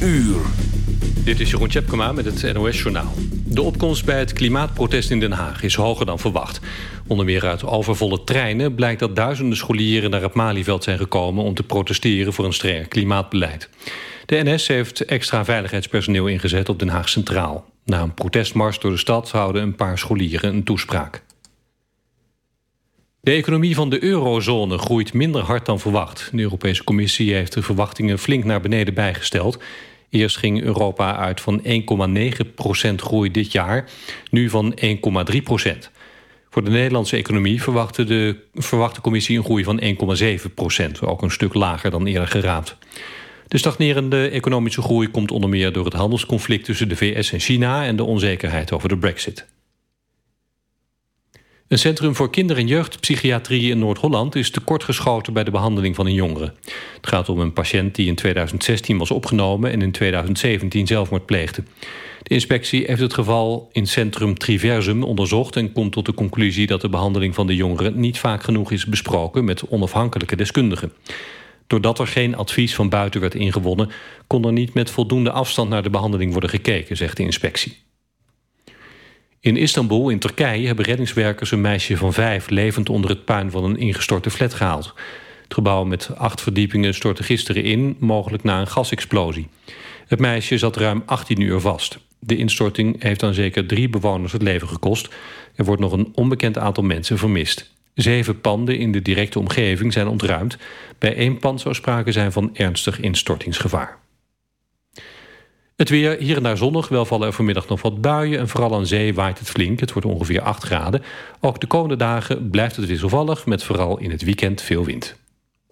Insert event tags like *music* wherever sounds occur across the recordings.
uur. Dit is Jeroen Tjepkema met het NOS Journaal. De opkomst bij het klimaatprotest in Den Haag is hoger dan verwacht. Onder meer uit overvolle treinen blijkt dat duizenden scholieren naar het Malieveld zijn gekomen... om te protesteren voor een strenger klimaatbeleid. De NS heeft extra veiligheidspersoneel ingezet op Den Haag Centraal. Na een protestmars door de stad houden een paar scholieren een toespraak. De economie van de eurozone groeit minder hard dan verwacht. De Europese Commissie heeft de verwachtingen flink naar beneden bijgesteld. Eerst ging Europa uit van 1,9% groei dit jaar, nu van 1,3% Voor de Nederlandse economie verwachtte de, verwacht de Commissie een groei van 1,7% ook een stuk lager dan eerder geraapt. De stagnerende economische groei komt onder meer door het handelsconflict tussen de VS en China en de onzekerheid over de brexit. Een centrum voor kinder- en jeugdpsychiatrie in Noord-Holland... is tekortgeschoten bij de behandeling van een jongere. Het gaat om een patiënt die in 2016 was opgenomen... en in 2017 zelfmoord pleegde. De inspectie heeft het geval in centrum Triversum onderzocht... en komt tot de conclusie dat de behandeling van de jongeren... niet vaak genoeg is besproken met onafhankelijke deskundigen. Doordat er geen advies van buiten werd ingewonnen... kon er niet met voldoende afstand naar de behandeling worden gekeken, zegt de inspectie. In Istanbul, in Turkije, hebben reddingswerkers een meisje van vijf... levend onder het puin van een ingestorte flat gehaald. Het gebouw met acht verdiepingen stortte gisteren in... mogelijk na een gasexplosie. Het meisje zat ruim 18 uur vast. De instorting heeft dan zeker drie bewoners het leven gekost. Er wordt nog een onbekend aantal mensen vermist. Zeven panden in de directe omgeving zijn ontruimd. Bij één pand zou sprake zijn van ernstig instortingsgevaar. Het weer hier en daar zonnig, wel vallen er vanmiddag nog wat buien... en vooral aan zee waait het flink, het wordt ongeveer 8 graden. Ook de komende dagen blijft het wisselvallig... met vooral in het weekend veel wind.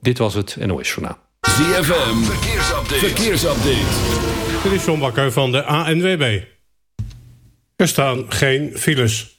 Dit was het NOS Journaal. ZFM, verkeersupdate. verkeersupdate. Dit is John Bakker van de ANWB. Er staan geen files.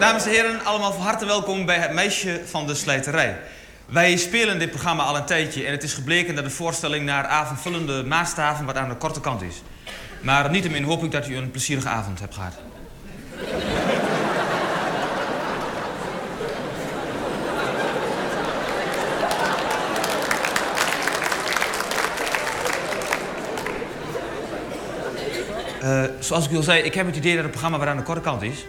Dames en heren, allemaal van harte welkom bij het Meisje van de Slijterij. Wij spelen dit programma al een tijdje en het is gebleken dat de voorstelling naar avondvullende maatstaven wat aan de korte kant is. Maar niettemin hoop ik dat u een plezierige avond hebt gehad. Eh, zoals ik al zei, ik heb het idee dat het programma weer aan de korte kant is.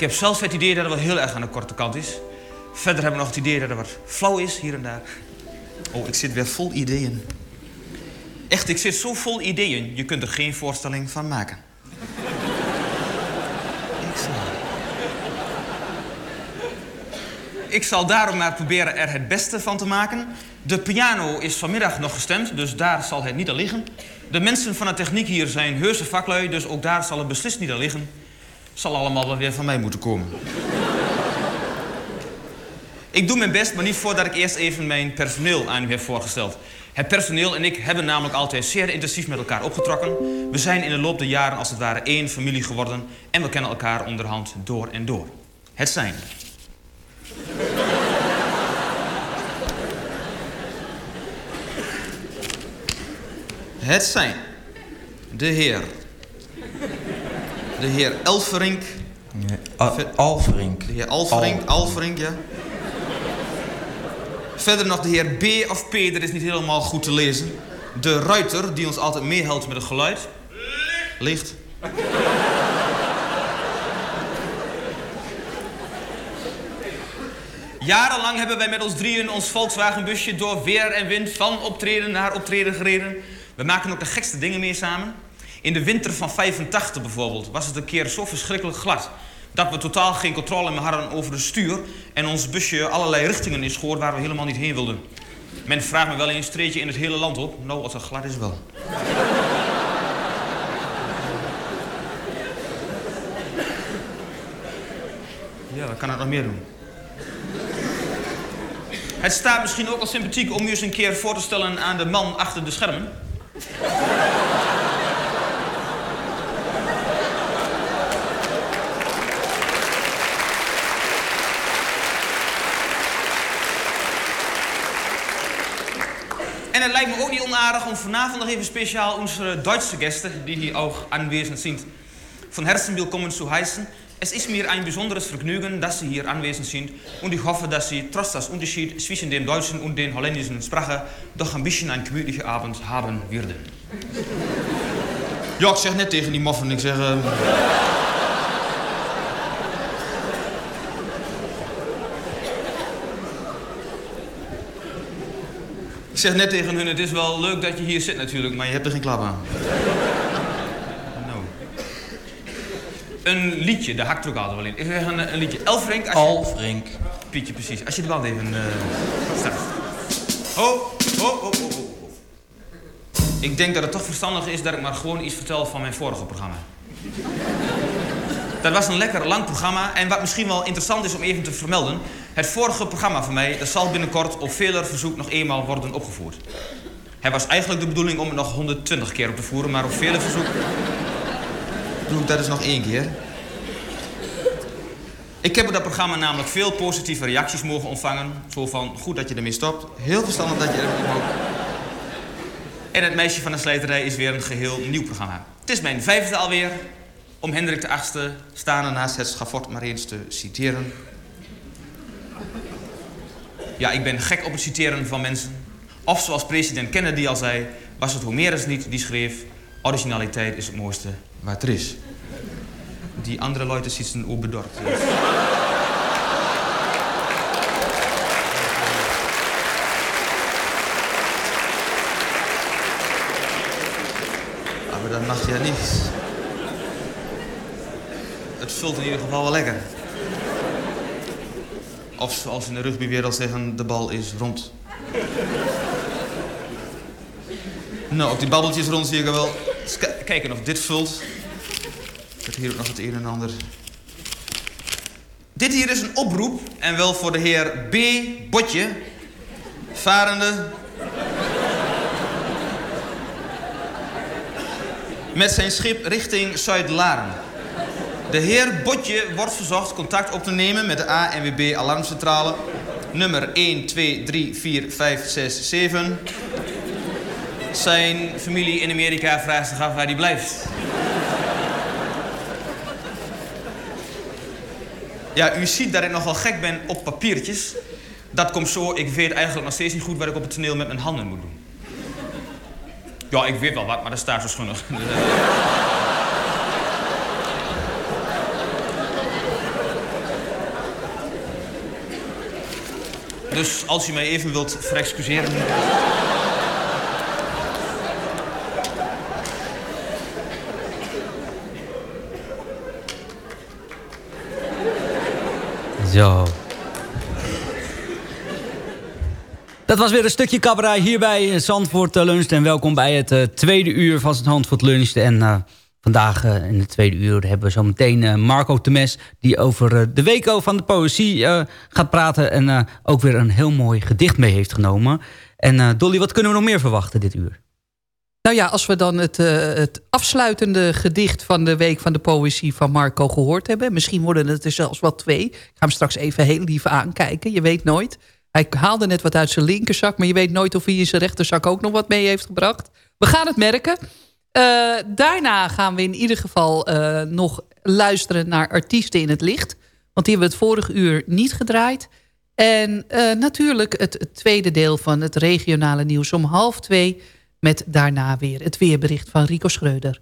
Ik heb zelfs het idee dat het wel heel erg aan de korte kant is. Verder heb ik nog het idee dat het wat flauw is hier en daar. Oh, ik zit weer vol ideeën. Echt, ik zit zo vol ideeën, je kunt er geen voorstelling van maken. ik zal... Ik zal daarom maar proberen er het beste van te maken. De piano is vanmiddag nog gestemd, dus daar zal het niet aan liggen. De mensen van de techniek hier zijn heuse vaklui, dus ook daar zal het beslist niet aan liggen. Zal allemaal wel weer van mij moeten komen. Ik doe mijn best, maar niet voordat ik eerst even mijn personeel aan u heb voorgesteld. Het personeel en ik hebben namelijk altijd zeer intensief met elkaar opgetrokken. We zijn in de loop der jaren als het ware één familie geworden en we kennen elkaar onderhand door en door. Het zijn. Het zijn de heer. De heer Elferink. Alverink. De heer Alferink, Alferink, ja. Verder nog de heer B of P, dat is niet helemaal goed te lezen. De ruiter, die ons altijd meehelpt met het geluid. Licht. Jarenlang hebben wij met ons drieën ons Volkswagenbusje door weer en wind van optreden naar optreden gereden. We maken ook de gekste dingen mee samen. In de winter van 85 bijvoorbeeld was het een keer zo verschrikkelijk glad dat we totaal geen controle meer hadden over het stuur en ons busje allerlei richtingen inschoor waar we helemaal niet heen wilden. Men vraagt me wel eens, treed je in het hele land op? Nou, als het glad is wel. *laughs* Ja, wat kan het nog meer doen? Het staat misschien ook al sympathiek om u eens een keer voor te stellen aan de man achter de schermen. En het lijkt me ook niet onaardig om vanavond nog even speciaal onze Duitse Gäste, die hier ook aanwezig zijn, von Herzen willkommen zu heißen. Es ist mir ein besonderes Vergnügen, dass Sie hier anwesend sind und ich hoffe, dass Sie trotz des Unterschieds zwischen dem deutschen und den holländischen Sprache doch ein bisschen einen gemütlichen Abend haben werden. Ja, ik zeg net tegen die moffen, ik zeg... eh, zeg net tegen hun, het is wel leuk dat je hier zit natuurlijk, maar je hebt er geen klap aan. Nou. Een liedje, daar hakt er ook altijd wel in. Ik zeg een, een liedje. Elfrink, als je... Alverink. Pietje, precies. Als je de band even staat. Ho, ho, ho, ho. Ik denk dat het toch verstandig is dat ik maar gewoon iets vertel van mijn vorige programma. Dat was een lekker lang programma en wat misschien wel interessant is om even te vermelden. Het vorige programma van mij dat zal binnenkort op veler verzoek nog eenmaal worden opgevoerd. Het was eigenlijk de bedoeling om het nog 120 keer op te voeren, maar op vele verzoek doe ik dat dus nog één keer. Ik heb op dat programma namelijk veel positieve reacties mogen ontvangen. Zo van, goed dat je ermee stopt. Heel verstandig dat je ermee stopt. En het meisje van de slijterij is weer een geheel nieuw programma. Het is mijn vijfde alweer. Om Hendrik de Achtste staande naast het schafot maar eens te citeren. Ja, ik ben gek op het citeren van mensen. Of zoals president Kennedy al zei, was het Homerus niet die schreef... originaliteit is het mooiste wat er is. Die andere Leute zitten ook bedorkt. Maar dat mag je niet. Het vult in ieder geval wel lekker. Of zoals in de rugbywereld zeggen, de bal is rond. Nou, op die babbeltjes rond zie ik wel. Kijken of dit vult. Ik heb hier ook nog het een en ander. Dit hier is een oproep, en wel voor de heer B. Botje, varende met zijn schip richting Zuid-Laren. De heer Botje wordt verzocht contact op te nemen met de ANWB Alarmcentrale. Nummer 1, 2, 3, 4, 5, 6, 7. Zijn familie in Amerika vraagt zich af waar hij blijft. Ja, u ziet dat ik nogal gek ben op papiertjes. Dat komt zo, ik weet eigenlijk nog steeds niet goed wat ik op het toneel met mijn handen moet doen. Ja, ik weet wel wat, maar dat staat zo schunnig. Dus, eh. Als u mij even wilt verexcuseren... Zo. Dat was weer een stukje cabaret hier bij Zandvoort eh, Lunch. En welkom bij het eh, tweede uur van Zandvoort Lunch. En eh, vandaag eh, in het tweede uur hebben we zo meteen eh, Marco Temes... die over eh, de Weko van de poëzie gaat praten... en ook weer een heel mooi gedicht mee heeft genomen. En Dolly, wat kunnen we nog meer verwachten dit uur? Nou ja, als we dan het, het afsluitende gedicht van de Week van de Poëzie van Marco gehoord hebben. Misschien worden het er zelfs wel twee. Ik ga hem straks even heel lief aankijken. Je weet nooit. Hij haalde net wat uit zijn linkerzak. Maar je weet nooit of hij in zijn rechterzak ook nog wat mee heeft gebracht. We gaan het merken. Eh, daarna gaan we in ieder geval eh, nog luisteren naar artiesten in het licht. Want die hebben we het vorige uur niet gedraaid. En eh, natuurlijk het, het tweede deel van het regionale nieuws om half twee... met daarna weer het weerbericht van Rico Schreuder.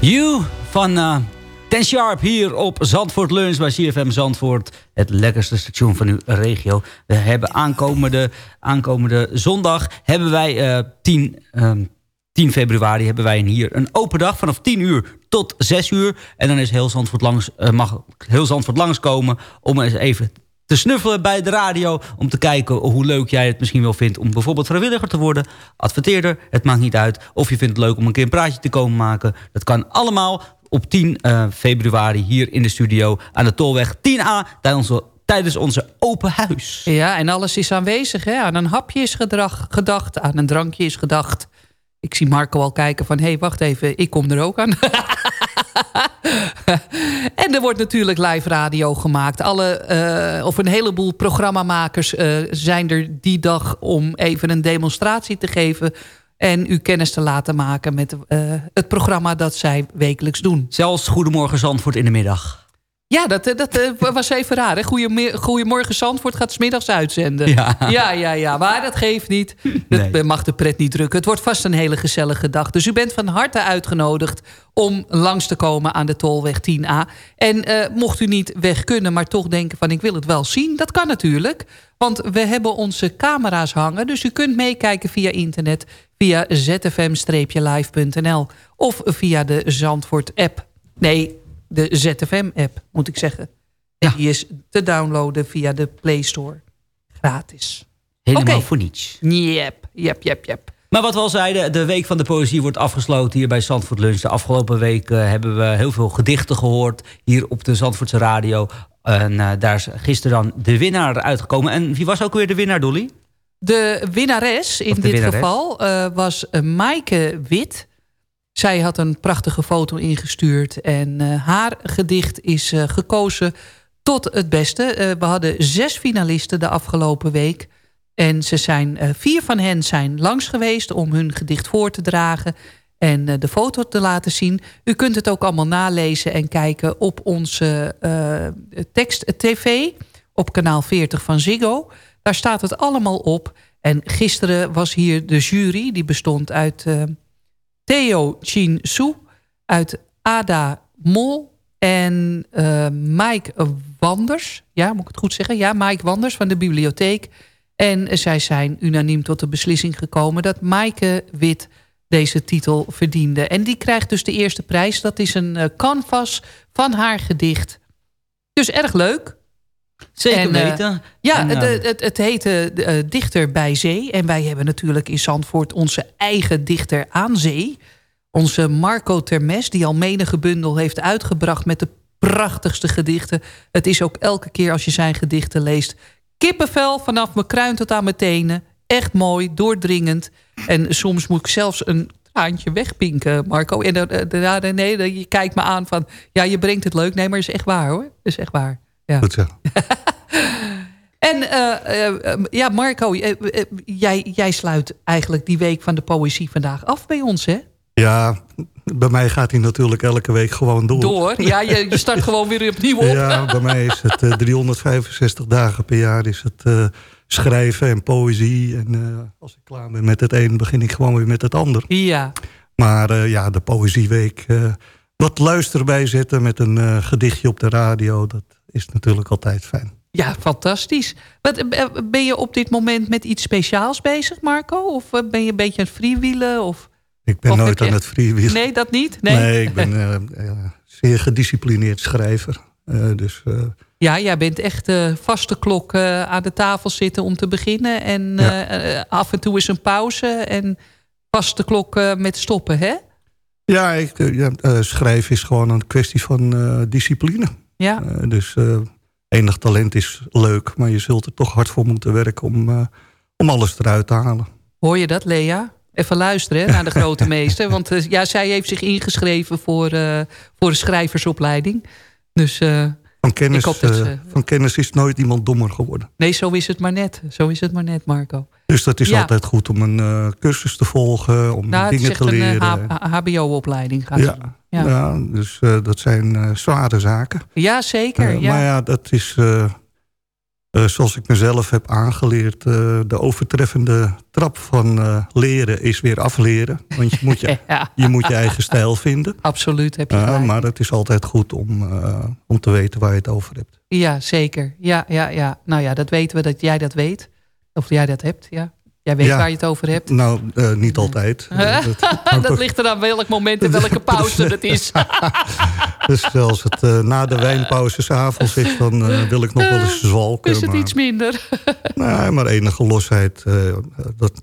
You van uh, Ten Sharp hier op Zandvoort Leuns bij CFM Zandvoort. Het lekkerste station van uw regio. We hebben aankomende, aankomende zondag hebben wij uh, tien... Um, 10 februari hebben wij hier een open dag vanaf 10 uur tot 6 uur. En dan is heel langs, uh, mag heel Zandvoort langskomen om eens even te snuffelen bij de radio... om te kijken hoe leuk jij het misschien wel vindt... om bijvoorbeeld vrijwilliger te worden, adverteerder. Het maakt niet uit. Of je vindt het leuk om een keer een praatje te komen maken. Dat kan allemaal op 10 uh, februari hier in de studio... aan de Tolweg 10A tijdens onze, tijdens onze open huis. Ja, en alles is aanwezig. Hè? Aan een hapje is gedacht, aan een drankje is gedacht. Ik zie Marco al kijken van... hé, hey, wacht even, ik kom er ook aan. *laughs* en er wordt natuurlijk live radio gemaakt. Alle, uh, of een heleboel programmamakers uh, zijn er die dag... om even een demonstratie te geven... en u kennis te laten maken met uh, het programma dat zij wekelijks doen. Zelfs Goedemorgen Zandvoort in de middag. Ja, dat, dat uh, was even raar. Hè? Goedemorgen Zandvoort gaat smiddags uitzenden. Ja. ja, ja, ja. Maar dat geeft niet. Dat nee. mag de pret niet drukken. Het wordt vast een hele gezellige dag. Dus u bent van harte uitgenodigd om langs te komen aan de Tolweg 10A. En uh, mocht u niet weg kunnen, maar toch denken van ik wil het wel zien. Dat kan natuurlijk. Want we hebben onze camera's hangen. Dus u kunt meekijken via internet. Via zfm-live.nl. Of via de Zandvoort app. Nee, de ZFM-app, moet ik zeggen. Ja. Die is te downloaden via de Play Store. Gratis. Helemaal okay. voor niets. Yep, yep, yep, yep. Maar wat we al zeiden, de Week van de Poëzie wordt afgesloten hier bij Zandvoort Lunch. De afgelopen week uh, hebben we heel veel gedichten gehoord hier op de Zandvoortse radio. En uh, daar is gisteren dan de winnaar uitgekomen. En wie was ook weer de winnaar, Dolly? De winnares in dit winnares? geval uh, was Maaike Wit. Zij had een prachtige foto ingestuurd en uh, haar gedicht is uh, gekozen tot het beste. Uh, we hadden zes finalisten de afgelopen week. En ze zijn, vier van hen zijn langs geweest om hun gedicht voor te dragen en de foto te laten zien. U kunt het ook allemaal nalezen en kijken op onze tekst TV op kanaal 40 van Ziggo. Daar staat het allemaal op. En gisteren was hier de jury, die bestond uit Theo Chin Su uit Ada Mol en uh, Mike Wanders. Ja, moet ik het goed zeggen? Ja, Mike Wanders van de bibliotheek. En zij zijn unaniem tot de beslissing gekomen... dat Maaike Wit deze titel verdiende. En die krijgt dus de eerste prijs. Dat is een uh, canvas van haar gedicht. Dus erg leuk. Zeker en, weten. Uh, ja, en, uh, het, het, het heette uh, Dichter bij Zee. En wij hebben natuurlijk in Zandvoort onze eigen dichter aan zee. Onze Marco Termes, die al menige bundel heeft uitgebracht... met de prachtigste gedichten. Het is ook elke keer als je zijn gedichten leest... kippenvel vanaf mijn kruin tot aan mijn tenen. Echt mooi, doordringend. En soms moet ik zelfs een traantje wegpinken, Marco. En dan, nee, je kijkt me aan van... ja, je brengt het leuk. Nee, maar is echt waar, hoor. Is echt waar. Goed zo. *laughs* en uh, uh, ja, Marco, uh, jij, jij sluit eigenlijk die week van de poëzie vandaag af bij ons, hè? Ja, bij mij gaat hij natuurlijk elke week gewoon door. Door? Ja, je, je start gewoon weer opnieuw op. Ja, bij mij is het 365 dagen per jaar is het schrijven en poëzie. En als ik klaar ben met het een, begin ik gewoon weer met het ander. Ja. Maar ja, de poëzieweek... wat luister bij zetten met een gedichtje op de radio... dat is natuurlijk altijd fijn. Ja, fantastisch. Wat, ben je op dit moment met iets speciaals bezig, Marco? Of ben je een beetje aan het freewheelen? Of, ik ben of nooit aan het freewheelen. Nee, dat niet? Nee, nee ik ben uh, zeer gedisciplineerd schrijver. Uh, dus, uh... Ja, jij bent echt uh, vaste klok aan de tafel zitten om te beginnen. En ja. af en toe is een pauze. En vaste klok met stoppen, hè? Ja, ik, ja schrijven is gewoon een kwestie van discipline. Ja. Dus enig talent is leuk, maar je zult er toch hard voor moeten werken om, om alles eruit te halen. Hoor je dat, Lea? Even luisteren hè, naar de grote *laughs* meester. Want ja, zij heeft zich ingeschreven voor, voor een schrijversopleiding. Dus van kennis, dat ze... van kennis is nooit iemand dommer geworden. Nee, zo is het maar net. Zo is het maar net, Marco. Dus dat is ja. altijd goed om een uh, cursus te volgen, om nou, dingen te leren. een hbo-opleiding gaat ja. Ja. ja, dus uh, dat zijn uh, zware zaken. Ja, zeker. Ja. Maar ja, dat is eh, zoals ik mezelf heb aangeleerd... eh, de overtreffende trap van eh, leren is weer afleren. Want je moet *laughs* je, je, moet je eigen stijl vinden. Absoluut, heb je gelijk. maar het is altijd goed om, eh, om te weten waar je het over hebt. Ja, zeker. Ja, ja, ja. Nou ja, dat weten we dat jij dat weet. Of jij dat hebt, ja. Jij weet Ja. waar je het over hebt. Nou, eh, niet altijd. *laughs* *laughs* Dat ligt er aan welk moment en welke *laughs* pauze het is. Dus als het eh, na de wijnpauze s'avonds is... dan eh, wil ik nog wel eens zwalken. is het maar, iets minder. Nee, maar enige losheid, dat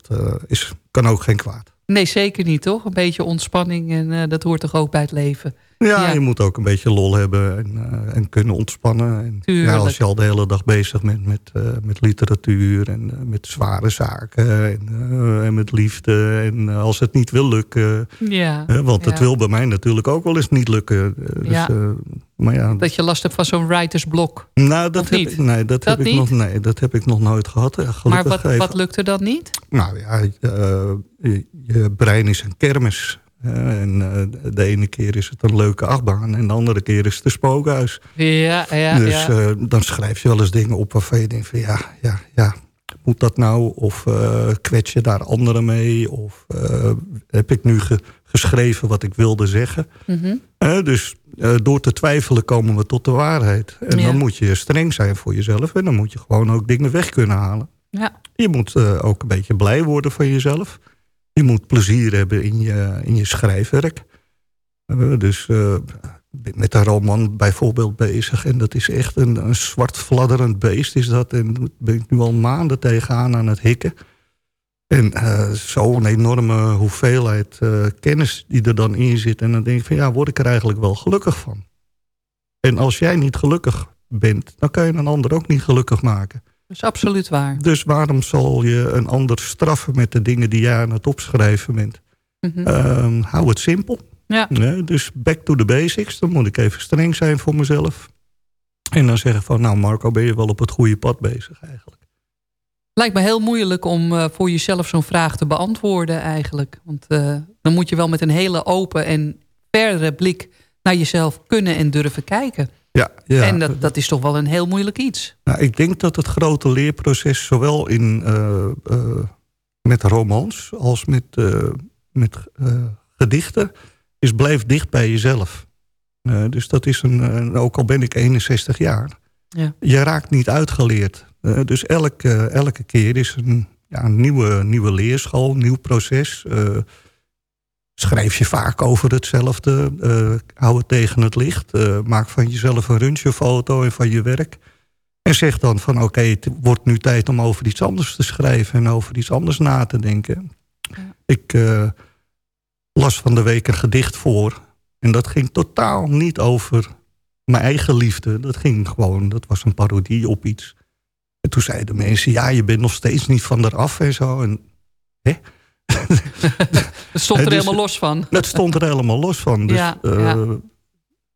is, kan ook geen kwaad. Nee, zeker niet, toch? Een beetje ontspanning en dat hoort toch ook bij het leven. Ja, je moet ook een beetje lol hebben en, eh, en kunnen ontspannen. En, ja, als je al de hele dag bezig bent met, eh, met literatuur en eh, met zware zaken en, en met liefde. En als het niet wil lukken, Ja, want het wil bij mij natuurlijk ook wel eens niet lukken. dus, Ja. maar ja, Dat je last hebt van zo'n writersblok. nou, dat heb, ik- nee, dat, Dat heb ik nog, nee, dat heb ik nog nooit gehad. eh, Maar wat, even. wat lukt er dan niet? Nou ja, je, je brein is een kermis. En eh, de ene keer is het een leuke achtbaan... en de andere keer is het een spookhuis. Ja, ja, dus ja. eh, dan schrijf je wel eens dingen op waarvan je denkt van... ja, ja, ja, moet dat nou? Of eh, kwets je daar anderen mee? Of heb ik nu ge- geschreven wat ik wilde zeggen? Eh, dus door te twijfelen komen we tot de waarheid. En Ja. dan moet je streng zijn voor jezelf... en dan moet je gewoon ook dingen weg kunnen halen. Ja. Je moet ook een beetje blij worden van jezelf. Je moet plezier hebben in je, in je schrijfwerk. Eh, dus eh, met een roman bijvoorbeeld bezig. En dat is echt een, een zwart fladderend beest is dat. En daar ben ik nu al maanden tegenaan aan het hikken. En eh, zo'n enorme hoeveelheid kennis die er dan in zit. En dan denk ik van ja, word ik er eigenlijk wel gelukkig van. En als jij niet gelukkig bent, dan kan je een ander ook niet gelukkig maken. Dat is absoluut waar. Dus waarom zal je een ander straffen met de dingen die jij aan het opschrijven bent? Ehm, hou het simpel. Ja. dus back to the basics. Dan moet ik even streng zijn voor mezelf. En dan zeggen van, nou Marco, ben je wel op het goede pad bezig eigenlijk. Lijkt me heel moeilijk om eh, voor jezelf zo'n vraag te beantwoorden eigenlijk. Want eh, dan moet je wel met een hele open en verdere blik naar jezelf kunnen en durven kijken. Ja, ja. En dat, dat is toch wel een heel moeilijk iets. Nou, ik denk dat het grote leerproces zowel in, eh, eh, met romans als met, eh, met gedichten is blijf dicht bij jezelf. Dus dat is een, ook al ben ik 61 jaar, Ja. je raakt niet uitgeleerd. Dus elke, elke keer is een, ja, een nieuwe, nieuwe leerschool, nieuw proces. Schrijf je vaak over hetzelfde. eh, hou het tegen het licht. eh, maak van jezelf een röntgenfoto en van je werk. En zeg dan van oké, het wordt nu tijd om over iets anders te schrijven... en over iets anders na te denken. Ik eh, las van de week een gedicht voor. En dat ging totaal niet over mijn eigen liefde. Dat ging gewoon, dat was een parodie op iets. En toen zeiden mensen, ja, je bent nog steeds niet van eraf en zo. En, hè? *laughs* Het stond er Dus- helemaal los van. Dat stond er helemaal los van. Dus, Ja, eh, ja.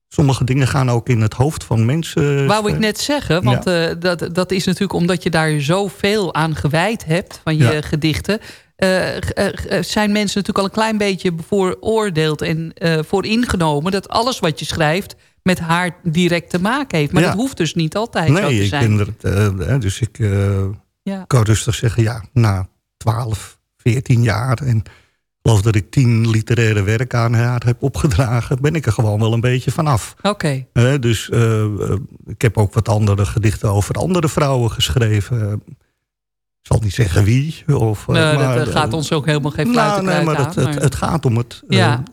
Sommige dingen gaan ook in het hoofd van mensen. Wou ik net zeggen, want eh, dat, dat is natuurlijk omdat je daar zoveel aan gewijd hebt van je gedichten. eh, eh, eh, zijn mensen natuurlijk al een klein beetje vooroordeeld en eh vooringenomen dat alles wat je schrijft met haar direct te maken heeft. Maar dat hoeft dus niet altijd zo te Nee, ik zijn. ben er, eh, dus ik eh, kan rustig zeggen, ja, na 12, 14 jaar en ik geloof dat ik 10 literaire werken aan haar heb opgedragen, ben ik er gewoon wel een beetje vanaf. Oké. Dus eh, eh, ik heb ook wat andere gedichten over andere vrouwen geschreven. Ik zal niet zeggen wie. Of, eh, Nee, maar, dat gaat ons ook helemaal geen fluiten nou, nee, maar het, het, maar- het gaat om het, Ja.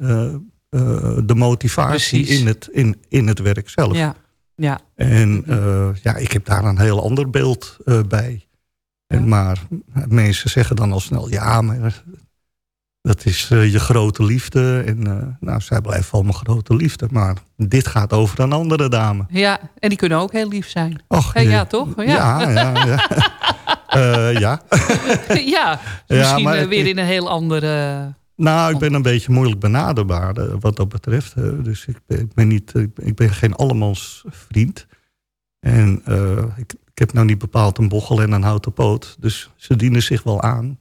de motivatie Precies. in het, in, in het werk zelf. Ja, ja. En ja, ik heb daar een heel ander beeld bij. Maar mensen zeggen dan al snel, ja, maar dat is eh, je grote liefde. En eh, nou, zij blijft wel mijn grote liefde. Maar dit gaat over een andere dame. ja, en die kunnen ook heel lief zijn. Och, Hey, je- ja, toch? Ja, Ja, ja, ja. *laughs* Eh, *laughs* ja. ja, misschien eh, weer in een heel andere... Nou, ik ben een beetje moeilijk benaderbaar eh, wat dat betreft. eh. dus ik ben, ik ben, niet, ik ben- geen allemans vriend. En eh, ik, ik heb nou niet bepaald een bochel en een houten poot. Dus ze dienen zich wel aan.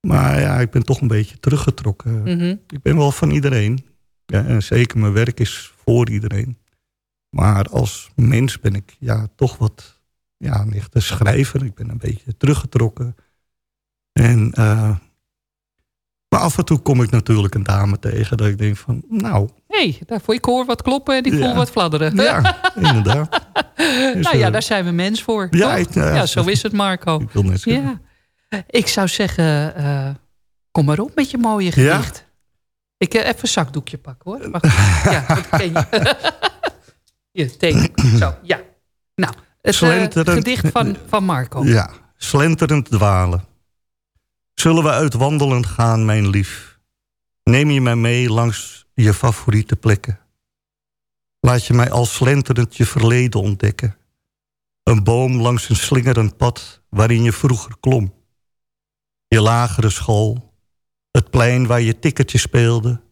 Maar ja, ik ben toch een beetje teruggetrokken. Mhm. Ik ben wel van iedereen. Ja, en zeker mijn werk is voor iedereen. Maar als mens ben ik ja, toch wat ja, een echte schrijver. Ik ben een beetje teruggetrokken. En, eh, maar af en toe kom ik natuurlijk een dame tegen dat ik denk van, nou... Hé, hey, daarvoor ik hoor wat kloppen en ik Ja. voel wat fladderen. Ja, inderdaad. *laughs* nou ja, eh, daar zijn we mens voor. Ja, ik- ja, ja, zo is het, Marco. Ik wil net zeggen. Ja. Ik zou zeggen, eh, kom maar op met je mooie gedicht. Ik eh, even een zakdoekje pakken hoor. Wacht. *laughs* ja, dat ken je. *laughs* Hier, teken. Zo, ja. Nou, het gedicht van, van Marco. Ja, slenterend dwalen. Zullen we uit wandelen gaan, mijn lief? Neem je mij mee langs je favoriete plekken. Laat je mij al slenterend je verleden ontdekken. Een boom langs een slingerend pad waarin je vroeger klom. Je lagere school, het plein waar je tikkertje speelde...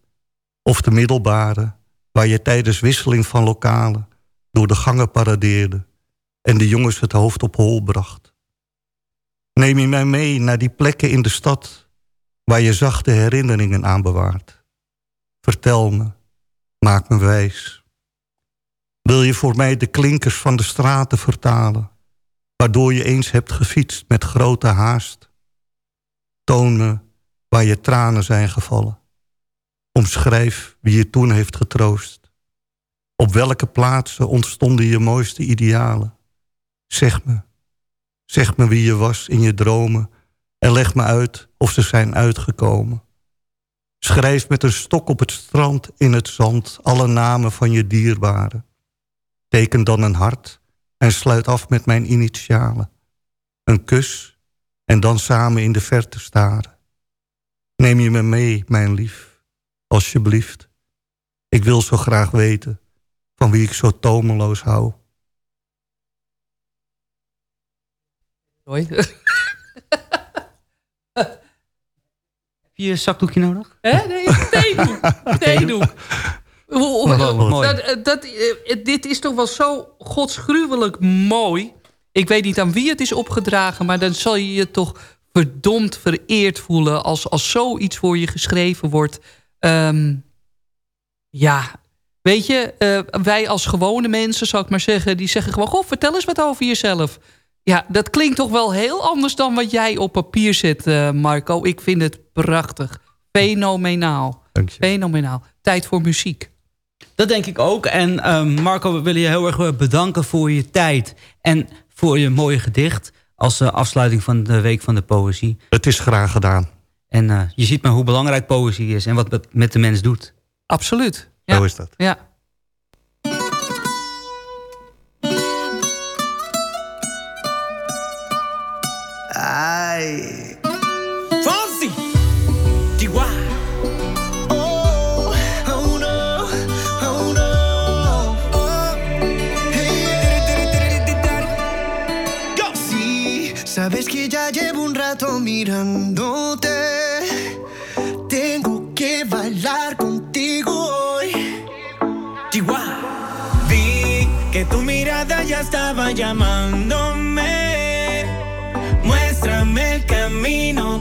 of de middelbare, waar je tijdens wisseling van lokalen... door de gangen paradeerde en de jongens het hoofd op hol bracht. Neem je mij mee naar die plekken in de stad... waar je zachte herinneringen aan bewaart. Vertel me, maak me wijs. Wil je voor mij de klinkers van de straten vertalen... waardoor je eens hebt gefietst met grote haast? Toon me waar je tranen zijn gevallen. Omschrijf wie je toen heeft getroost. Op welke plaatsen ontstonden je mooiste idealen? Zeg me, zeg me wie je was in je dromen... en leg me uit of ze zijn uitgekomen. Schrijf met een stok op het strand in het zand... alle namen van je dierbaren. Teken dan een hart en sluit af met mijn initialen. Een kus en dan samen in de verte staren. Neem je me mee, mijn lief, alsjeblieft. Ik wil zo graag weten van wie ik zo tomeloos hou. Hoi. Heb je een zakdoekje nodig? Hè? Nee, een theedoek. *laughs* Theedoek. Oh, mooi. dat, eh, dat, eh, dit is toch wel zo godsgruwelijk mooi. Ik weet niet aan wie het is opgedragen... maar dan zal je je toch verdomd vereerd voelen... als, als zoiets voor je geschreven wordt. Ehm, ja, weet je, eh, wij als gewone mensen, zou ik maar zeggen... die zeggen gewoon, goh, vertel eens wat over jezelf. Ja, dat klinkt toch wel heel anders dan wat jij op papier zet, eh, Marco. Ik vind het prachtig. Fenomenaal. Fenomenaal. Tijd voor muziek. Dat denk ik ook. En ehm, Marco, we willen je heel erg eh, bedanken voor je tijd. En voor je mooie gedicht. Als eh, afsluiting van de Week van de Poëzie. Het is graag gedaan. En eh, je ziet maar hoe belangrijk poëzie is. En wat het met de mens doet. Absoluut. Zo is dat. Ja. Ay. Fonsi. Chihuahua. Oh, oh no, oh no. Oh. Hey. Go. Sí, sabes que ya llevo un rato mirándote. Tengo que bailar contigo hoy. Chihuahua. Vi que tu mirada ya estaba llamándome.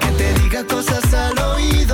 Que te diga cosas al oído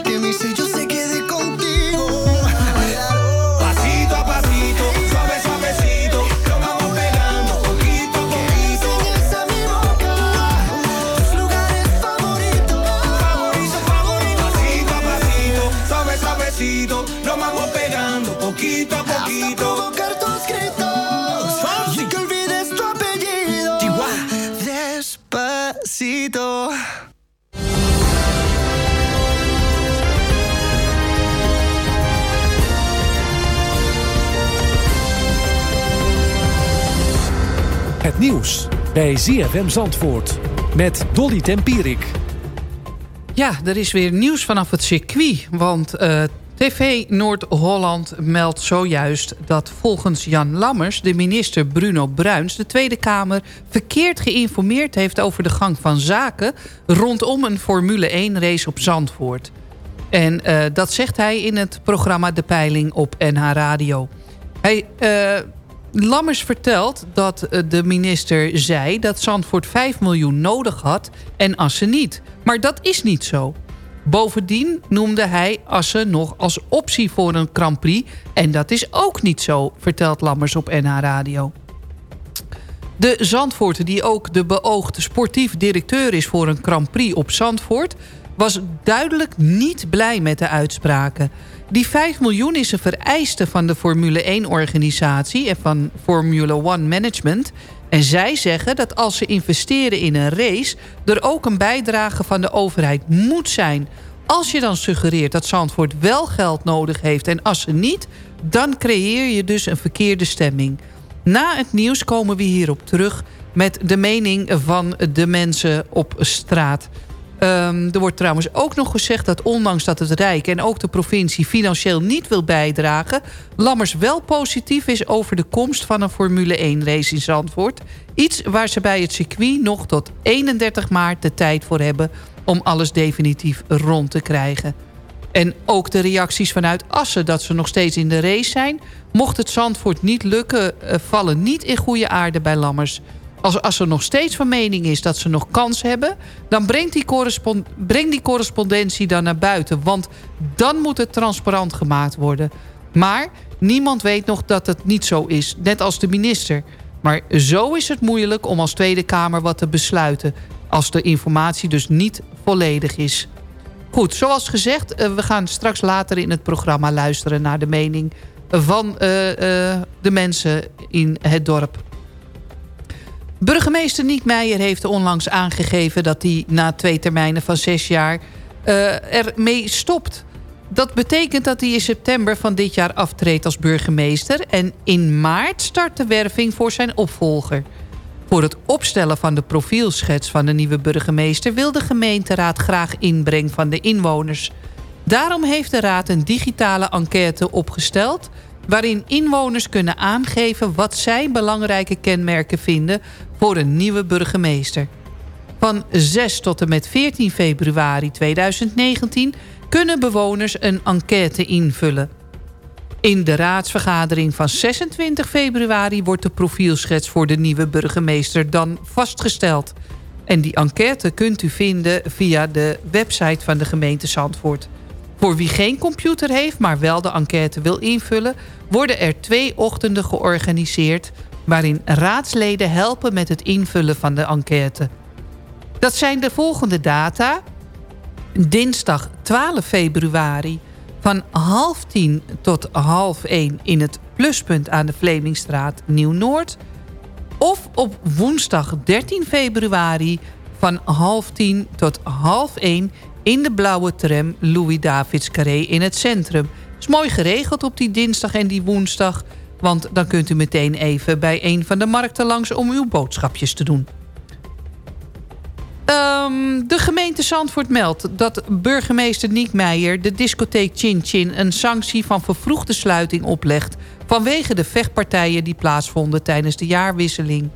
Het nieuws bij ZFM Zandvoort met Dolly Tempierik. Ja, er is weer nieuws vanaf het circuit. Want eh, TV Noord-Holland meldt zojuist dat volgens Jan Lammers... de minister Bruno Bruins de Tweede Kamer verkeerd geïnformeerd heeft... over de gang van zaken rondom een Formule 1-race op Zandvoort. En eh, dat zegt hij in het programma De Peiling op NH Radio. Hij... eh, Lammers vertelt dat eh, de minister zei dat Zandvoort 5 miljoen nodig had en Assen niet. Maar dat is niet zo. Bovendien noemde hij Assen nog als optie voor een Grand Prix. En dat is ook niet zo, vertelt Lammers op NH Radio. De Zandvoorter, die ook de beoogde sportief directeur is voor een Grand Prix op Zandvoort... was duidelijk niet blij met de uitspraken. Die 5 miljoen is een vereiste van de Formule 1-organisatie... en van Formula 1 Management. En zij zeggen dat als ze investeren in een race... er ook een bijdrage van de overheid moet zijn. Als je dan suggereert dat Zandvoort wel geld nodig heeft... en Assen niet, dan creëer je dus een verkeerde stemming. Na het nieuws komen we hierop terug met de mening van de mensen op straat. Ehm, er wordt trouwens ook nog gezegd dat ondanks dat het Rijk en ook de provincie financieel niet wil bijdragen... Lammers wel positief is over de komst van een Formule 1 race in Zandvoort. Iets waar ze bij het circuit nog tot 31 maart de tijd voor hebben om alles definitief rond te krijgen. En ook de reacties vanuit Assen dat ze nog steeds in de race zijn... mocht het Zandvoort niet lukken, eh, vallen niet in goede aarde bij Lammers. Als Assen nog steeds van mening is dat ze nog kans hebben... dan brengt die, correspond breng die correspondentie dan naar buiten. Want dan moet het transparant gemaakt worden. Maar niemand weet nog dat het niet zo is, net als de minister. Maar zo is het moeilijk om als Tweede Kamer wat te besluiten... als de informatie dus niet volledig is. Goed, zoals gezegd, eh, we gaan straks later in het programma luisteren... naar de mening van eh, eh, de mensen in het dorp. Burgemeester Niek Meijer heeft onlangs aangegeven... dat hij na twee termijnen van zes jaar uh, ermee stopt. Dat betekent dat hij in september van dit jaar aftreedt als burgemeester... en in maart start de werving voor zijn opvolger. Voor het opstellen van de profielschets van de nieuwe burgemeester... wil de gemeenteraad graag inbreng van de inwoners. Daarom heeft de raad een digitale enquête opgesteld waarin inwoners kunnen aangeven wat zij belangrijke kenmerken vinden voor een nieuwe burgemeester. Van 6 tot en met 14 februari 2019 kunnen bewoners een enquête invullen. In de raadsvergadering van 26 februari wordt de profielschets voor de nieuwe burgemeester dan vastgesteld. En die enquête kunt u vinden via de website van de gemeente Zandvoort. Voor wie geen computer heeft, maar wel de enquête wil invullen... worden er twee ochtenden georganiseerd... waarin raadsleden helpen met het invullen van de enquête. Dat zijn de volgende data. dinsdag 12 februari van half tien tot half één in het pluspunt aan de Vlemingstraat Nieuw-Noord. Of op woensdag 13 februari van half tien tot half één in de blauwe tram Louis Davids Carré in het centrum. is mooi geregeld op die dinsdag en die woensdag... want dan kunt u meteen even bij een van de markten langs om uw boodschapjes te doen. Ehm, de gemeente Zandvoort meldt dat burgemeester Niek Meijer... de discotheek Chin Chin een sanctie van vervroegde sluiting oplegt... vanwege de vechtpartijen die plaatsvonden tijdens de jaarwisseling.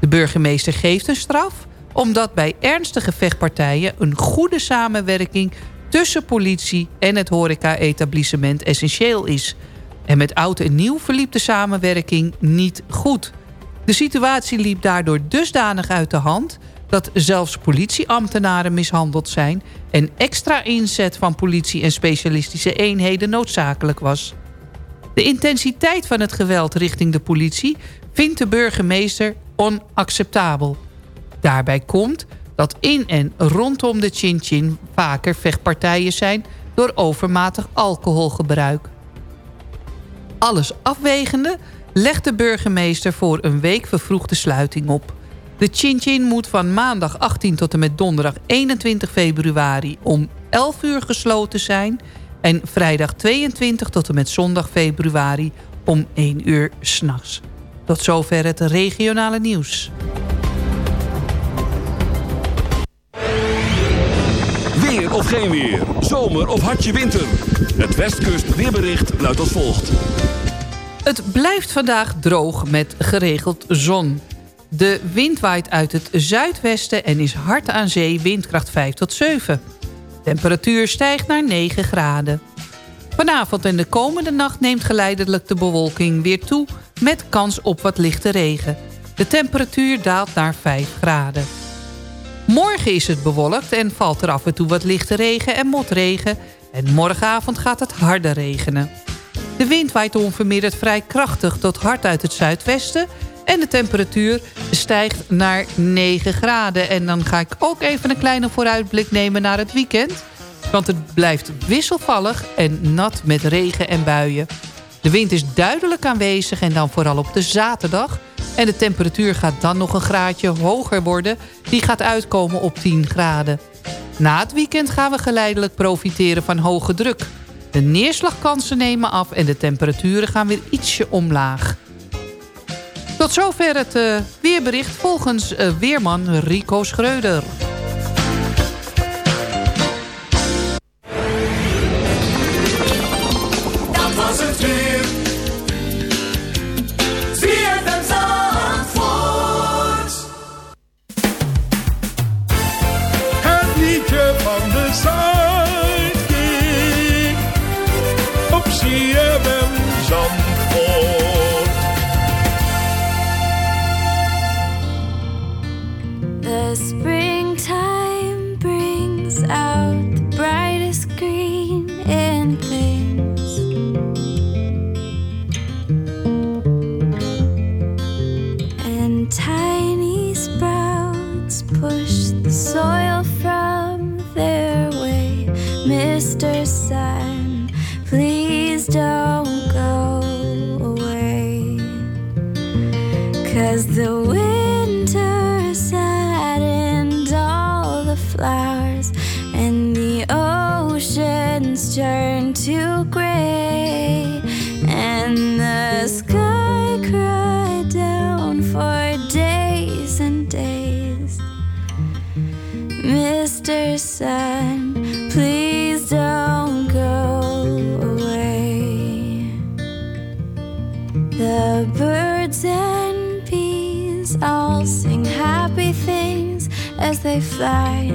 De burgemeester geeft een straf... omdat bij ernstige vechtpartijen een goede samenwerking... tussen politie en het horeca-etablissement essentieel is. En met oud en nieuw verliep de samenwerking niet goed. De situatie liep daardoor dusdanig uit de hand dat zelfs politieambtenaren mishandeld zijn... en extra inzet van politie en specialistische eenheden noodzakelijk was. De intensiteit van het geweld richting de politie vindt de burgemeester onacceptabel. Daarbij komt dat in en rondom de Chin vaker vechtpartijen zijn... door overmatig alcoholgebruik. Alles afwegende legt de burgemeester voor een week vervroegde sluiting op... De Chin moet van maandag 18 tot en met donderdag 21 februari om 11 uur gesloten zijn. En vrijdag 22 tot en met zondag februari om 1 uur s'nachts. Tot zover het regionale nieuws. Of geen weer. Zomer of hartje winter. Het Westkust weerbericht luidt als volgt. Het blijft vandaag droog met geregeld zon. De wind waait uit het zuidwesten en is hard aan zee windkracht 5 tot 7. Temperatuur stijgt naar 9 graden. Vanavond en de komende nacht neemt geleidelijk de bewolking weer toe... met kans op wat lichte regen. De temperatuur daalt naar 5 graden. Morgen is het bewolkt en valt er af en toe wat lichte regen en motregen... en morgenavond gaat het harder regenen. De wind waait onverminderd vrij krachtig tot hard uit het zuidwesten... En de temperatuur stijgt naar 9 graden. En dan ga ik ook even een kleine vooruitblik nemen naar het weekend. Want het blijft wisselvallig en nat met regen en buien. De wind is duidelijk aanwezig en dan vooral op de zaterdag. En de temperatuur gaat dan nog een graadje hoger worden. Die gaat uitkomen op 10 graden. Na het weekend gaan we geleidelijk profiteren van hoge druk. De neerslagkansen nemen af en de temperaturen gaan weer ietsje omlaag. Tot zover het uh, weerbericht volgens uh, weerman Rico Schreuder. fly, fly.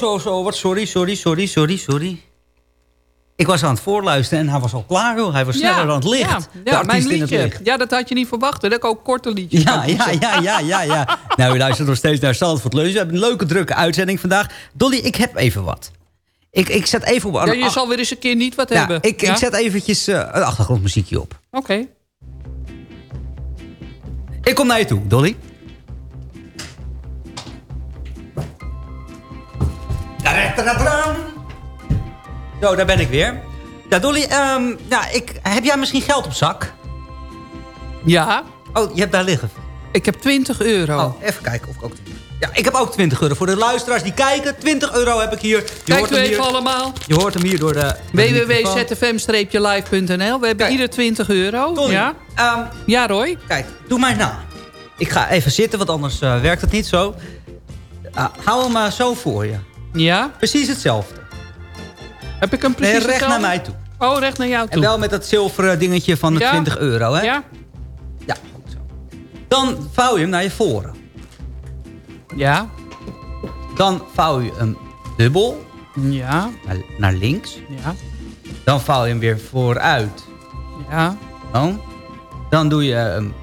Zo, zo. Wat sorry, sorry, sorry, sorry, sorry. Ik was aan het voorluisteren en hij was al klaar, joh. Hij was sneller dan het licht. Ja, mijn liedje. Ja, dat had je niet verwacht. Dat ik ook korte liedjes Ja, ja, ja, ja, ja, ja. nou, u luistert nog steeds naar Zandvoort Lunch. We hebben een leuke, drukke uitzending vandaag. Dolly, ik heb even wat. Ik, ik zet even op... Ja, je zal weer eens een keer niet wat Ja, hebben. ik, ik zet eventjes eh, een achtergrondmuziekje op. Oké. Ik kom naar je toe, Dolly. Zo, daar ben ik weer. Ja, Dolly, ehm, ja, ik, heb jij misschien geld op zak? Ja. Oh, je hebt daar liggen. Ik heb 20 euro. Oh, even kijken of ik ook... Ja, ik heb ook 20 euro. Voor de luisteraars die kijken, 20 euro heb ik hier. Je Kijk hoort u hem even hier. allemaal. Je hoort hem hier door de... www.zfm-live.nl We hebben ieder 20 euro. Dolly, ja? ehm, ja, Roy? Kijk, doe mij na. Ik ga even zitten, want anders eh, werkt het niet zo. Ah, hou hem maar zo voor je. Ja? Precies hetzelfde. Heb ik hem precies Nee, recht hetzelfde? naar mij toe. Oh, recht naar jou toe. En wel met dat zilveren dingetje van de Ja. 20 euro, hè? Ja? Ja, goed zo. Dan vouw je hem naar je voren. Ja. Dan vouw je hem dubbel. Ja. Naar, naar links. Ja. Dan vouw je hem weer vooruit. Ja. Dan, dan doe je hem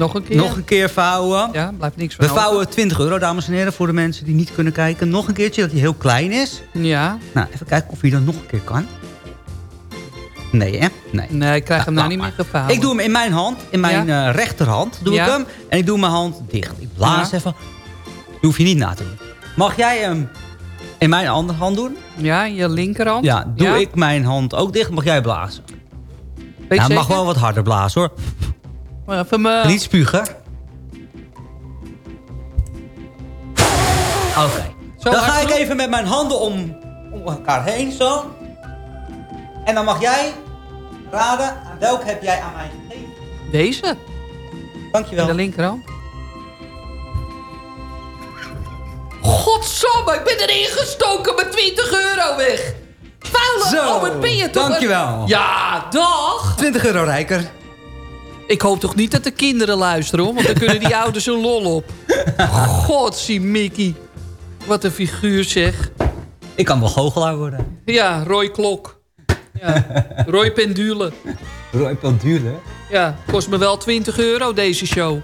Nog een keer? nog een keer vouwen. Ja, blijft niks van We over. vouwen 20 euro, dames en heren, voor de mensen die niet kunnen kijken. Nog een keertje, dat hij heel klein is. Ja. Nou, even kijken of hij dan nog een keer kan. Nee, hè? Nee. Nee, ik krijg hem nou niet meer gevouwen. Ik doe hem in mijn hand, in mijn Ja. eh, rechterhand doe Ja. ik hem. En ik doe mijn hand dicht. Ik blaas Ja. even. Dat hoef je niet na te doen. Mag jij hem in mijn andere hand doen? Ja, je linkerhand. Ja, doe ik mijn hand ook dicht, mag jij blazen. Weet Ja, je mag wel wat harder blazen hoor. Maar Even me... Niet spugen. Oké. Dan ga ik even met mijn handen om, om elkaar heen zo. En dan mag jij raden aan welk heb jij aan mij gegeven. Deze. Dankjewel. In de linkerhand. Godsamme, ik ben erin gestoken met 20 euro weg. Vuile, Zo, oh, wat ben je toch? dankjewel. Ja, dag. 20 euro rijker. Ik hoop toch niet dat de kinderen luisteren, hoor, want dan kunnen die *laughs* ouders een lol op. Godsie, Mickey. Wat een figuur, zeg. Ik kan wel goochelaar worden. Ja, Roy Klok. Ja, Roy Pendule. Roy Pendule. Ja, kost me wel 20 euro deze show.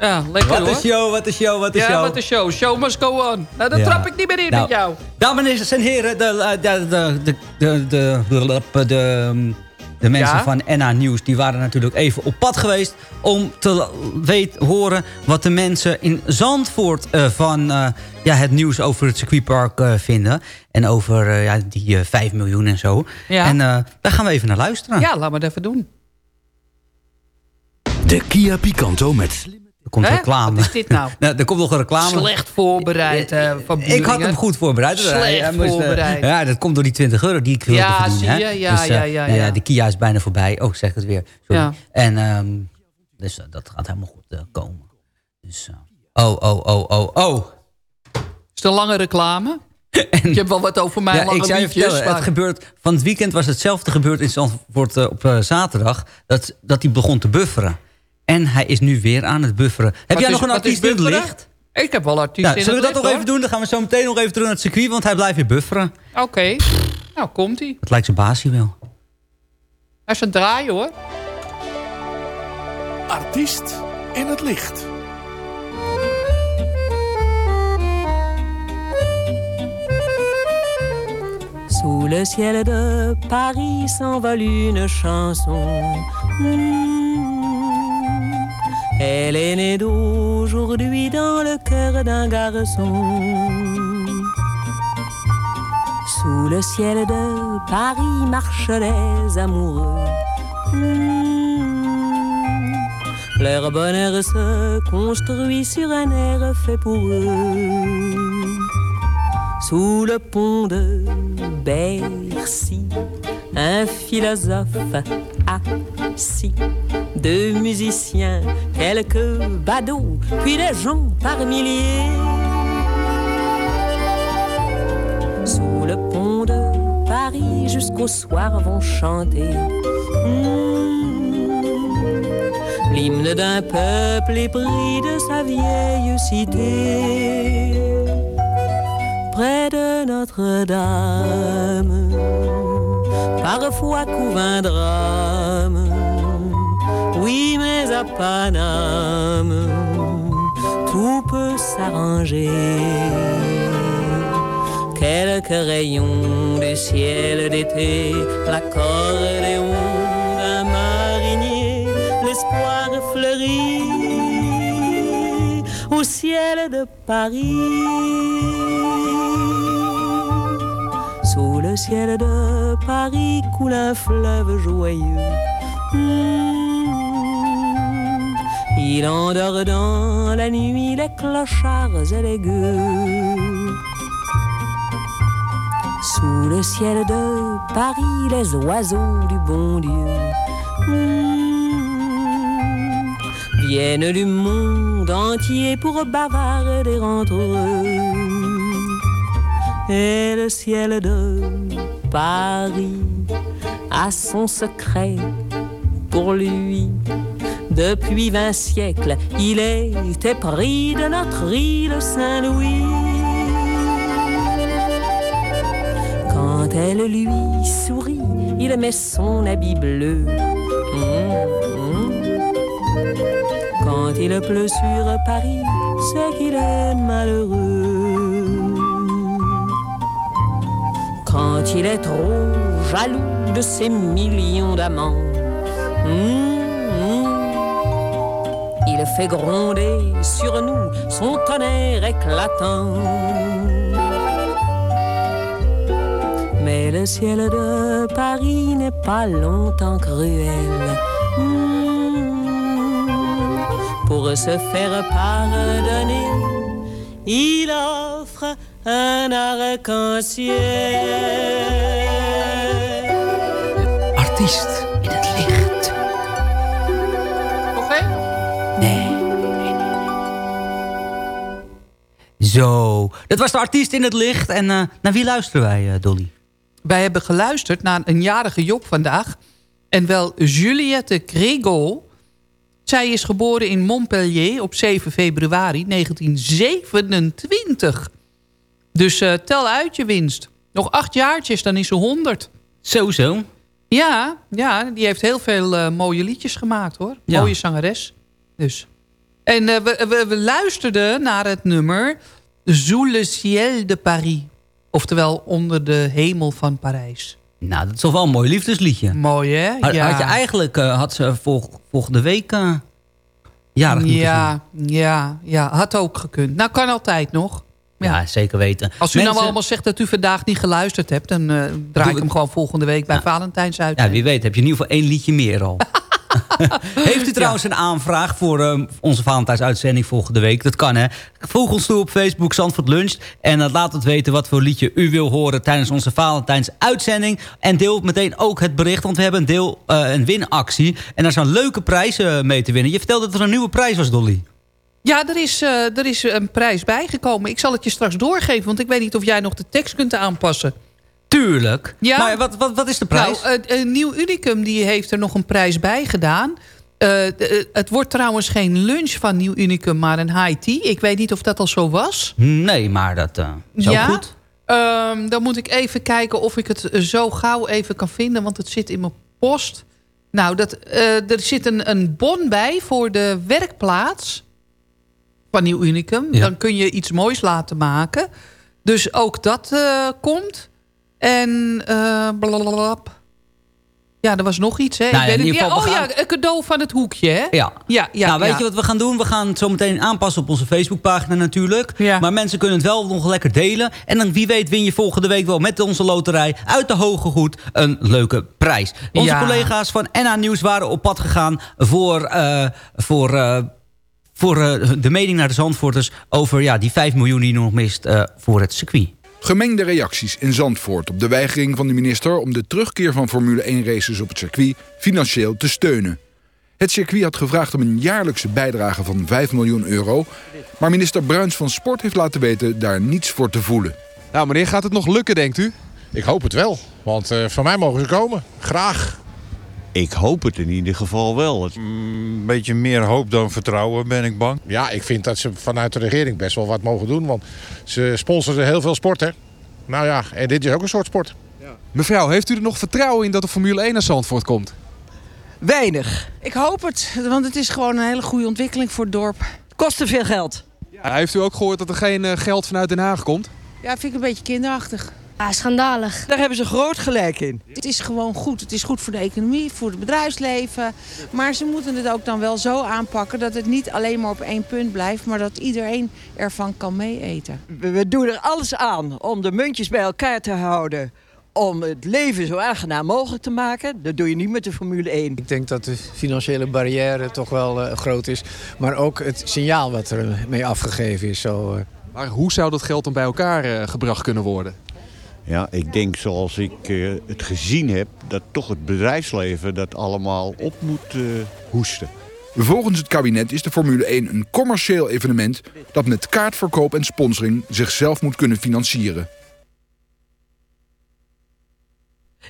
Ja, lekker Wat hoor. een show, wat een show, wat een ja, show. wat een show. Show must go on. Nou, dan Ja. trap ik niet meer in Nou, met jou. Dames en heren, de, de, de, de, de, de, de, de, de, de mensen Ja? van NA Nieuws... die waren natuurlijk even op pad geweest... om te weet, horen wat de mensen in Zandvoort... eh, van eh, ja, het nieuws over het circuitpark eh, vinden. En over eh, ja, die eh 5 miljoen en zo. Ja. En eh, daar gaan we even naar luisteren. Ja, laat maar het even doen. De Kia Picanto met... Er komt Hè? reclame. Wat is dit nou? *laughs* nou, er komt nog een reclame. Slecht voorbereid eh, van Ik had hem goed voorbereid. Slecht moest, voorbereid. ja, dat komt door die 20 euro die ik wilde Ja, verdienen. zie hè. je? Ja, eh, ja, ja, ja. De Kia is bijna voorbij. Oh, ik zeg het weer. Sorry. Ja. En ehm, dus dat gaat helemaal goed komen. Dus, oh, oh, oh, oh, oh. Is het een lange reclame? *laughs* Je hebt wel wat over mijn Ja, lange ik je liedjes. vertellen, het gebeurt, van het weekend was hetzelfde gebeurd in Zandvoort op zaterdag. Dat, dat hij begon te bufferen. En hij is nu weer aan het bufferen. Heb Wat jij is- nog een artiest in het licht? Ik heb wel artiesten Ja, in zullen we het dat nog even doen? Dan gaan we zo meteen nog even terug naar het circuit, want hij blijft weer bufferen. Oké. Nou, komt-ie. Het lijkt zijn baasje wel. Hij is aan het draaien, hoor. Artiest in het licht. Sous le ciel de Paris s'envole une chanson. Hmm. Elle est née d'aujourd'hui dans le cœur d'un garçon. Sous le ciel de Paris marchent les amoureux. Hmm. Leur bonheur se construit sur un air fait pour eux. Sous le pont de Bercy, un philosophe assis, deux musiciens, quelques badauds, puis des gens par milliers. Sous le pont de Paris, jusqu'au soir vont chanter hmm, l'hymne d'un peuple épris de sa vieille cité. Près de Notre-Dame, parfois couvre un drame. Mais à Paname, tout peut s'arranger. Quelques rayons du ciel d'été, l'accordéon d'un marinier, l'espoir fleurit au ciel de Paris. Sous le ciel de Paris coule un fleuve joyeux. Il endort dans la nuit les clochards et les gueux. Sous le ciel de Paris, les oiseaux du bon Dieu hmm, viennent du monde entier pour bavarder entre eux. Et le ciel de Paris a son secret pour lui. Depuis vingt siècles, il était pris de notre île Saint-Louis. Quand elle lui sourit, il met son habit bleu. Mmh, mmh. Quand il pleut sur Paris, c'est qu'il est malheureux. Quand il est trop jaloux de ses millions d'amants, mmh, fait gronder sur nous son tonnerre éclatant. Mais le ciel de Paris n'est pas longtemps cruel. Hmm. Pour se faire pardonner, il offre un arc-en-ciel. Artiest Zo, dat was de artiest in het licht. En eh, naar wie luisteren wij, eh, Dolly? Wij hebben geluisterd naar een jarige Job vandaag. En wel Juliette Gregol. Zij is geboren in Montpellier op 7 februari 1927. Dus eh, tel uit je winst. Nog acht jaartjes, dan is ze 100. Zo, zo. Ja, ja die heeft heel veel mooie liedjes gemaakt hoor. Ja. Mooie zangeres. Dus. En we, we, we luisterden naar het nummer Sous le ciel de Paris. Oftewel onder de hemel van Parijs. Nou, dat is toch wel een mooi liefdesliedje. Mooi hè? Had, ja. had je eigenlijk, eh, had ze vol- volgende week uh, jarig moeten zijn. ja, ja, ja, had ook gekund. Nou, kan altijd nog. Ja, zeker weten. Als u nou allemaal zegt dat u vandaag niet geluisterd hebt... dan eh, draai ik hem gewoon volgende week bij Valentijns uit. Ja, wie weet heb je in ieder geval één liedje meer al. *laughs* *laughs* Heeft u trouwens een aanvraag voor eh, onze Valentijnsuitzending volgende week? Dat kan hè. Volg ons toe op Facebook Zandvoort Lunch. En eh, laat het weten wat voor liedje u wil horen tijdens onze Valentijnsuitzending. En deel meteen ook het bericht, want we hebben een deel eh, een winactie. En daar zijn leuke prijzen mee te winnen. Je vertelde dat er een nieuwe prijs was, Dolly. Ja, er is, eh, er is een prijs bijgekomen. Ik zal het je straks doorgeven, want ik weet niet of jij nog de tekst kunt aanpassen. Tuurlijk. Ja. Maar wat, wat, wat is de prijs? Nou, een Nieuw Unicum die heeft er nog een prijs bij gedaan. Eh, de- het wordt trouwens geen lunch van Nieuw Unicum, maar een high tea. Ik weet niet of dat al zo was. Nee, maar dat eh is ja? goed. Ehm, dan moet ik even kijken of ik het eh, zo gauw even kan vinden, want het zit in mijn post. Nou, dat, eh, er zit een, een bon bij voor de werkplaats van Nieuw Unicum. Ja. Dan kun je iets moois laten maken. Dus ook dat eh, komt. En blablabla. Ja, er was nog iets, hè? Nou Ik weet het- ja, oh gaan- ja, een cadeau van het hoekje, hè? Ja. Ja, ja, nou, weet ja. je wat we gaan doen? We gaan het zo meteen aanpassen op onze Facebookpagina natuurlijk. Maar mensen kunnen het wel nog lekker delen. En dan wie weet win je volgende week wel met onze loterij uit de Hoge Goed een leuke prijs. Onze collega's van NA Nieuws waren op pad gegaan voor, eh, voor, eh, voor de mening naar de Zandvoorters over ja, die 5 miljoen die nog mist voor het circuit. Gemengde reacties in Zandvoort op de weigering van de minister om de terugkeer van Formule 1 races op het circuit financieel te steunen. Het circuit had gevraagd om een jaarlijkse bijdrage van 5 miljoen euro, maar minister Bruins van Sport heeft laten weten daar niets voor te voelen. Nou meneer, gaat het nog lukken denkt u? Ik hoop het wel, want eh, van mij mogen ze komen. Graag. Ik hoop het in ieder geval wel. Een beetje meer hoop dan vertrouwen, ben ik bang. Ja, ik vind dat ze vanuit de regering best wel wat mogen doen, want ze sponsoren heel veel sport, hè. Nou ja, en dit is ook een soort sport. Mevrouw, heeft u er nog vertrouwen in dat de Formule 1 naar Zandvoort komt? Weinig. Ik hoop het, want het is gewoon een hele goede ontwikkeling voor het dorp. Het kost te veel geld. heeft u ook gehoord dat er geen eh, geld vanuit Den Haag komt? Ja, vind ik een beetje kinderachtig. Ja, schandalig. Daar hebben ze groot gelijk in. Het is gewoon goed. Het is goed voor de economie, voor het bedrijfsleven. Maar ze moeten het ook dan wel zo aanpakken dat het niet alleen maar op één punt blijft, maar dat iedereen ervan kan meeeten. We, we doen er alles aan om de muntjes bij elkaar te houden. Om het leven zo aangenaam mogelijk te maken. Dat doe je niet met de Formule 1. Ik denk dat de financiële barrière toch wel eh, groot is. Maar ook het signaal wat er mee afgegeven is. Zo, eh. Maar hoe zou dat geld dan bij elkaar eh, gebracht kunnen worden? Ja, ik denk zoals ik eh, het gezien heb... dat toch het bedrijfsleven dat allemaal op moet eh, hoesten. Volgens het kabinet is de Formule 1 een commercieel evenement dat met kaartverkoop en sponsoring zichzelf moet kunnen financieren.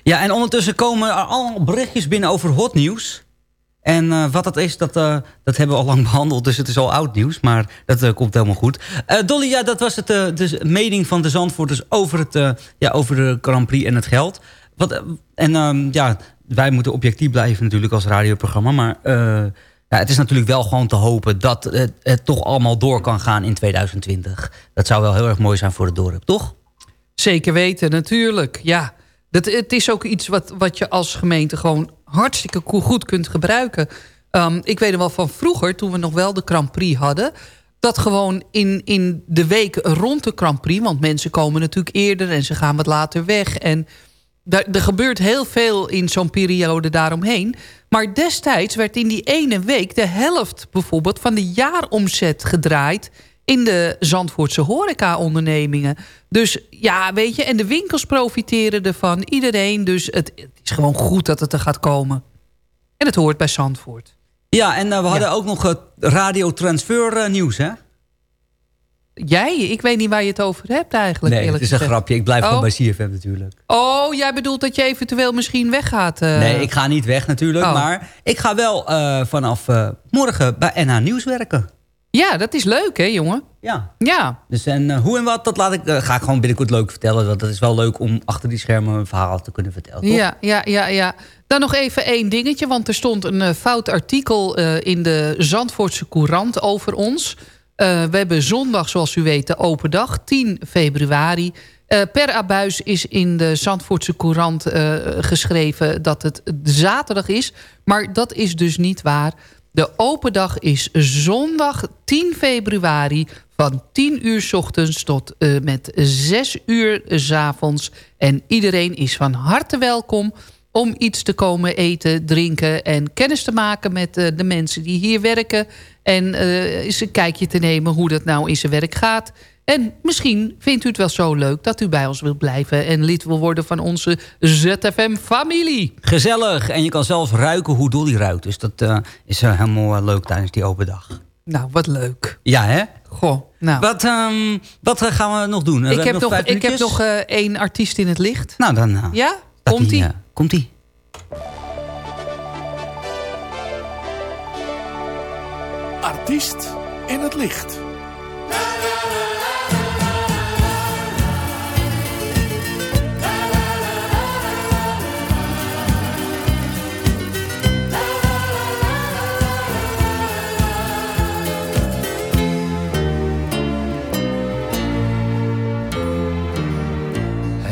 Ja, en ondertussen komen er al berichtjes binnen over hot nieuws. En eh, wat dat is, dat, eh, dat hebben we al lang *laughs* behandeld. Dus het is al oud nieuws, maar dat eh, komt helemaal goed. Dolly, ja, dat was het, de mening van de Zandvoorters over, het, ja, over de Grand Prix en het geld. Wat, en ehm, ja, wij moeten objectief blijven natuurlijk als radioprogramma. Maar ja, het is natuurlijk wel gewoon te hopen dat het, toch allemaal door kan gaan in 2020. Dat zou wel heel erg mooi zijn voor het dorp, toch? Zeker weten, natuurlijk. Ja, dat, het is ook iets wat, wat je als gemeente gewoon hartstikke goed kunt gebruiken. Ehm, ik weet nog wel van vroeger, toen we nog wel de Grand Prix hadden... dat gewoon in, in de week rond de Grand Prix... want mensen komen natuurlijk eerder en ze gaan wat later weg... en er gebeurt heel veel in zo'n periode daaromheen. Maar destijds werd in die ene week de helft bijvoorbeeld... van de jaaromzet gedraaid in de Zandvoortse horeca-ondernemingen. Dus ja, weet je, en de winkels profiteren ervan. Iedereen, dus het, het is gewoon goed dat het er gaat komen. En het hoort bij Zandvoort. Ja, en eh, we hadden ook nog het radiotransfer eh, nieuws, hè? Jij? Ik weet niet waar je het over hebt eigenlijk. Nee, het is een gezegd. grapje. Ik blijf Oh. gewoon bij CFM natuurlijk. Oh, jij bedoelt dat je eventueel misschien weggaat? eh. Nee, ik ga niet weg natuurlijk. Oh. Maar ik ga wel vanaf morgen bij NH Nieuws werken. Ja, dat is leuk hè, jongen? Ja. Ja. Dus en eh, hoe en wat, dat laat ik, eh, ga ik gewoon binnenkort leuk vertellen. Want dat is wel leuk om achter die schermen een verhaal te kunnen vertellen. Toch? Ja, ja, ja, ja. Dan nog even één dingetje, want er stond een eh, fout artikel in de Zandvoortse Courant over ons. We hebben zondag, zoals u weet, de open dag, 10 februari. Per abuis is in de Zandvoortse Courant geschreven dat het zaterdag is. Maar dat is dus niet waar. De open dag is zondag 10 februari van 10 uur ochtends tot eh, met 6 uur 's avonds. En iedereen is van harte welkom om iets te komen eten, drinken en kennis te maken met eh, de mensen die hier werken. En eh, eens een kijkje te nemen hoe dat nou in zijn werk gaat. En misschien vindt u het wel zo leuk dat u bij ons wilt blijven... en lid wil worden van onze ZFM-familie. Gezellig. En je kan zelfs ruiken hoe Dolly ruikt. Dus dat eh, is eh, helemaal eh, leuk tijdens die open dag. Nou, wat leuk. Ja, hè? Goh, nou. Wat, ehm, wat gaan we nog doen? We Ik heb nog, ik heb nog eh, één artiest in het licht. Nou, dan... Ja? Komt-ie? Komt-ie. Artiest in het licht.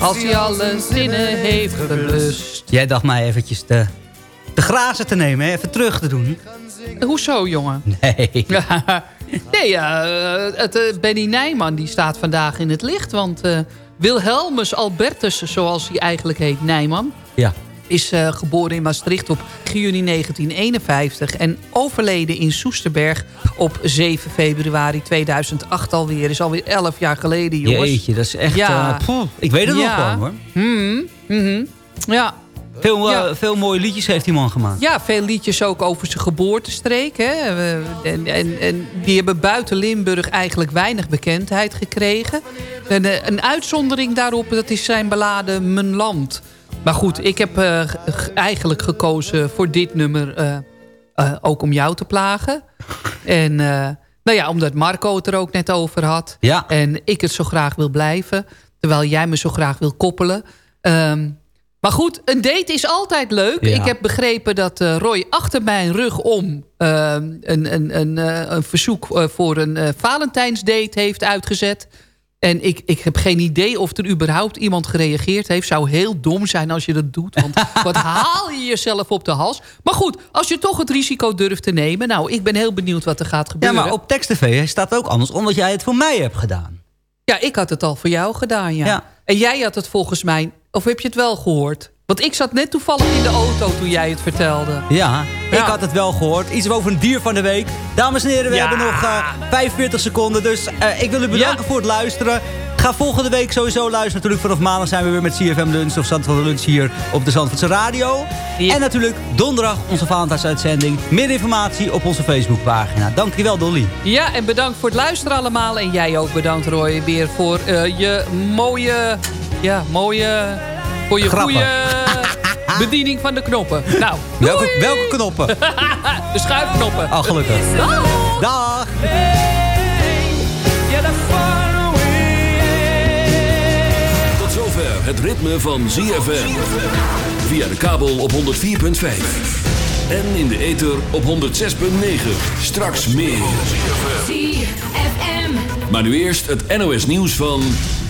Als hij alle zinnen heeft geblust. Jij dacht mij eventjes de, de grazen te nemen, hè? even terug te doen. Hoezo, jongen? Nee. *laughs* nee, eh, het, eh, Benny Nijman die staat vandaag in het licht. Want eh, Wilhelmus Albertus, zoals hij eigenlijk heet, Nijman... Ja. Is eh, geboren in Maastricht op juni 1951... en overleden in Soesterberg op 7 februari 2008 alweer. is alweer 11 jaar geleden, jongens. Jeetje, dat is echt... Ja. eh, ik weet het nog Ja. gewoon, hoor. Mhm, mhm. Ja. Veel, eh, Ja. veel mooie liedjes heeft die man gemaakt. Ja, veel liedjes ook over zijn geboortestreek. Hè. En, en, en die hebben buiten Limburg eigenlijk weinig bekendheid gekregen. En, een uitzondering daarop, dat is zijn ballade Mijn Land. Maar goed, ik heb eh, eigenlijk gekozen voor dit nummer... eh, eh, ook om jou te plagen. *laughs* En nou ja, omdat Marco het er ook net over had. Ja. En ik het zo graag wil blijven. Terwijl jij me zo graag wil koppelen. Ehm, maar goed, een date is altijd leuk. Ja. Ik heb begrepen dat Roy achter mijn rug om... ehm, een, een, een, een verzoek voor een Valentijnsdate heeft uitgezet. En ik, ik heb geen idee of er überhaupt iemand gereageerd heeft. Zou heel dom zijn als je dat doet. Want *laughs* wat haal je jezelf op de hals? Maar goed, als je toch het risico durft te nemen. Nou, ik ben heel benieuwd wat er gaat Ja, gebeuren. maar op tekst TV staat ook anders, omdat jij het voor mij hebt gedaan. Ja, ik had het al voor jou gedaan, ja. Ja. En jij had het volgens mij... Of heb je het wel gehoord? Want ik zat net toevallig in de auto toen jij het vertelde. Ja, ik had het wel gehoord. Iets over een dier van de week. Dames en heren, we Ja. hebben nog eh 45 seconden. Dus eh, ik wil u bedanken voor het luisteren. Ga volgende week sowieso luisteren. Natuurlijk vanaf maandag zijn we weer met CFM Lunch of Zandvoort Lunch hier op de Zandvoortse Radio. En natuurlijk donderdag onze Valentijnsuitzending. Meer informatie op onze Facebookpagina. Dankjewel Dolly. Ja, en bedankt voor het luisteren allemaal. En jij ook bedankt Roy weer voor eh, je mooie... Ja, mooie... Voor je Grappen. goede bediening van de knoppen. Nou, Welke, doei! welke knoppen? *laughs* De schuifknoppen. Oh, gelukkig. Dag. Tot zover het ritme van ZFM. Via de kabel op 104.5. En in de ether op 106.9. Straks meer. ZFM. Maar nu eerst het NOS nieuws van...